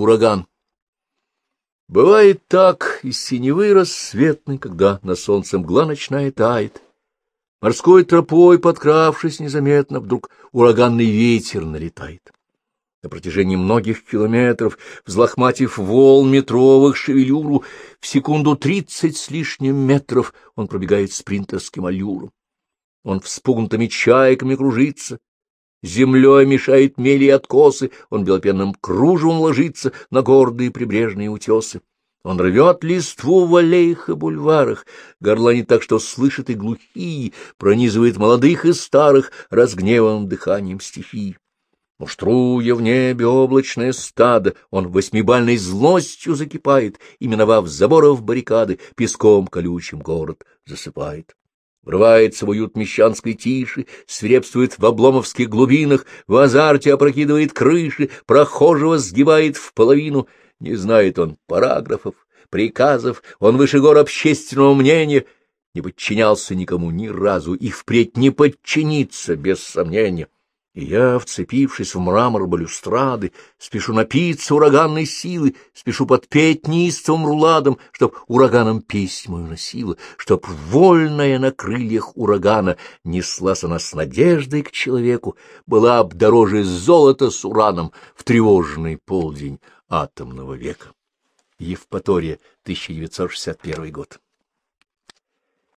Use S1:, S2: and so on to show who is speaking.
S1: Ураган. Бывает так, из синевы рассветной, когда на солнце мгла ночная тает. Морской тропой, подкравшись незаметно, вдруг ураганный ветер налетает. На протяжении многих километров, взлохматив волн метровых шевелюру, в секунду тридцать с лишним метров он пробегает спринтерским аллюром. Он вспугнутыми чайками кружится, землей мешает мели и откосы, он белопенным кружевом ложится на гордые прибрежные утесы. Он рвет листву в аллеях и бульварах, горланит так, что слышит и глухие, пронизывает молодых и старых разгневанным дыханием стихий. Муштруя в небе облачное стадо, он восьмибальной злостью закипает, и, миновав заборов баррикады, песком колючим город засыпает. Врывается в уют мещанской тиши, свирепствует в обломовских глубинах, в азарте опрокидывает крыши, прохожего сгибает в половину. Не знает он параграфов, приказов, он выше гор общественного мнения, не подчинялся никому ни разу и впредь не подчинится, без сомнения. И я, вцепившись в мрамор балюстрады, спешу напиться ураганной силы, спешу подпеть неистовым руладом, чтоб ураганом песнь мою носила, чтоб вольная на крыльях урагана неслась она с надеждой к человеку, была б дороже золота с ураном в тревожный полдень атомного века. Евпатория, 1961 год.